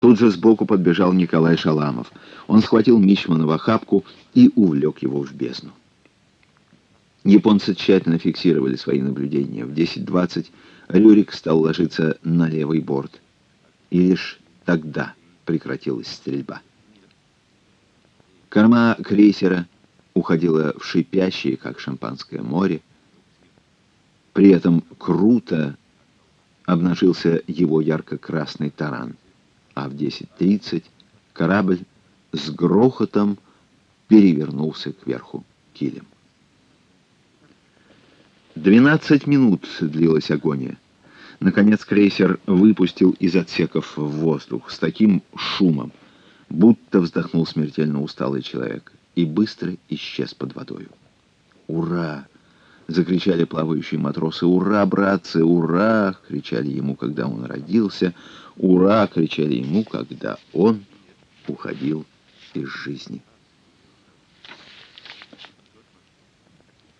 Тут же сбоку подбежал Николай Шаламов. Он схватил Мичмана в охапку и увлек его в бездну. Японцы тщательно фиксировали свои наблюдения. В 10.20 Рюрик стал ложиться на левый борт. И лишь тогда прекратилась стрельба. Корма крейсера уходила в шипящее, как шампанское море. При этом круто обнажился его ярко-красный таран а в 10.30 корабль с грохотом перевернулся кверху килем. 12 минут длилась агония. Наконец крейсер выпустил из отсеков в воздух с таким шумом, будто вздохнул смертельно усталый человек, и быстро исчез под водою. «Ура!» — закричали плавающие матросы. «Ура, братцы, ура!» — кричали ему, когда он родился — «Ура!» — кричали ему, когда он уходил из жизни.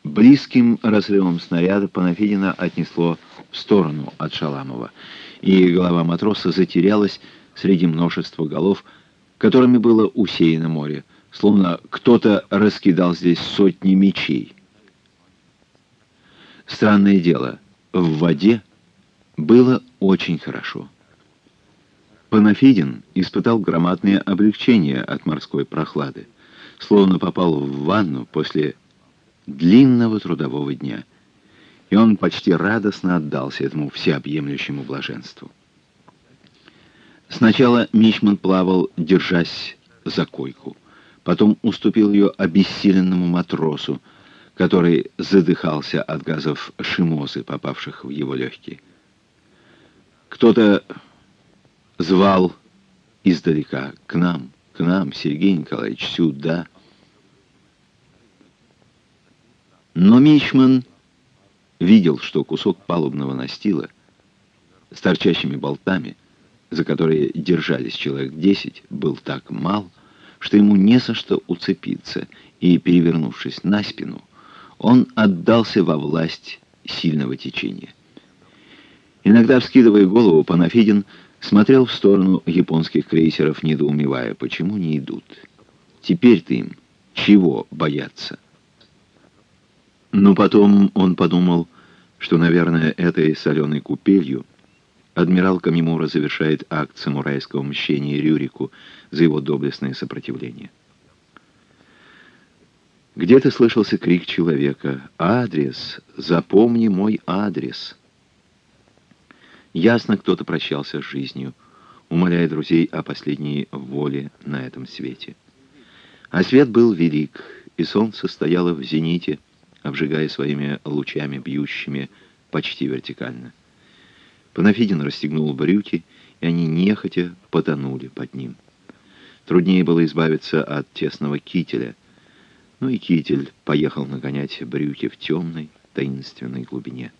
Близким разрывом снаряда Панафидина отнесло в сторону от Шаламова, и голова матроса затерялась среди множества голов, которыми было усеяно море, словно кто-то раскидал здесь сотни мечей. Странное дело, в воде было очень хорошо. Панафидин испытал громадное облегчение от морской прохлады, словно попал в ванну после длинного трудового дня, и он почти радостно отдался этому всеобъемлющему блаженству. Сначала Мичман плавал, держась за койку, потом уступил ее обессиленному матросу, который задыхался от газов шимозы, попавших в его легкие. Кто-то звал издалека к нам, к нам, Сергей Николаевич, сюда. Но Мичман видел, что кусок палубного настила с торчащими болтами, за которые держались человек десять, был так мал, что ему не со что уцепиться, и, перевернувшись на спину, он отдался во власть сильного течения. Иногда, вскидывая голову, Панафидин смотрел в сторону японских крейсеров, недоумевая, почему не идут. Теперь-то им чего бояться? Но потом он подумал, что, наверное, этой соленой купелью адмирал Камимура завершает акт самурайского мщения Рюрику за его доблестное сопротивление. Где-то слышался крик человека «Адрес! Запомни мой адрес!» Ясно, кто-то прощался с жизнью, умоляя друзей о последней воле на этом свете. А свет был велик, и солнце стояло в зените, обжигая своими лучами, бьющими почти вертикально. Панафидин расстегнул брюки, и они нехотя потонули под ним. Труднее было избавиться от тесного кителя, но и китель поехал нагонять брюки в темной, таинственной глубине.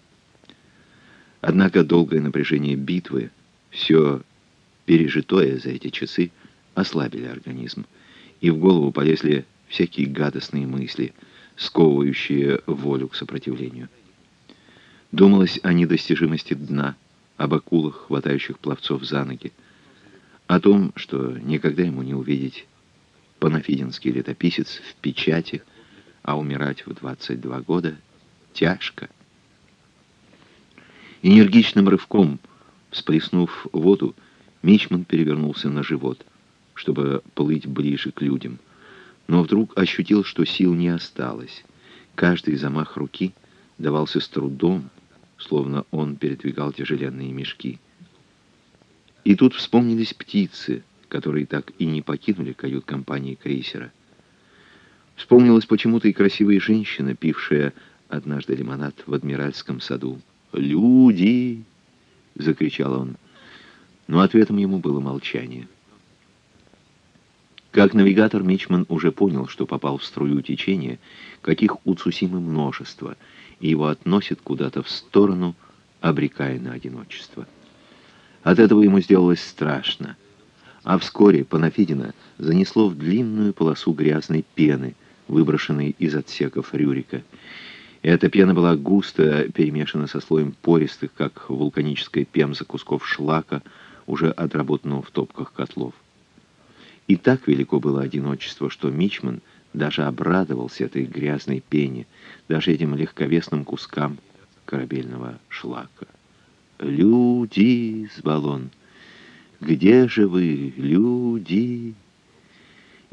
Однако долгое напряжение битвы, все пережитое за эти часы, ослабили организм, и в голову полезли всякие гадостные мысли, сковывающие волю к сопротивлению. Думалось о недостижимости дна, об акулах, хватающих пловцов за ноги, о том, что никогда ему не увидеть панафидинский летописец в печати, а умирать в 22 года тяжко. Энергичным рывком, всплеснув воду, Мичман перевернулся на живот, чтобы плыть ближе к людям. Но вдруг ощутил, что сил не осталось. Каждый замах руки давался с трудом, словно он передвигал тяжеленные мешки. И тут вспомнились птицы, которые так и не покинули кают-компании крейсера. Вспомнилась почему-то и красивая женщина, пившая однажды лимонад в Адмиральском саду. «Люди!» — закричал он. Но ответом ему было молчание. Как навигатор, Мичман уже понял, что попал в струю течения, каких у Цусимы множество, и его относит куда-то в сторону, обрекая на одиночество. От этого ему сделалось страшно. А вскоре Панафидина занесло в длинную полосу грязной пены, выброшенной из отсеков Рюрика, эта пена была густо перемешана со слоем пористых, как вулканическая пемза кусков шлака, уже отработанного в топках котлов. И так велико было одиночество, что Мичман даже обрадовался этой грязной пене, даже этим легковесным кускам корабельного шлака. «Люди!» — звал он. «Где же вы, люди?»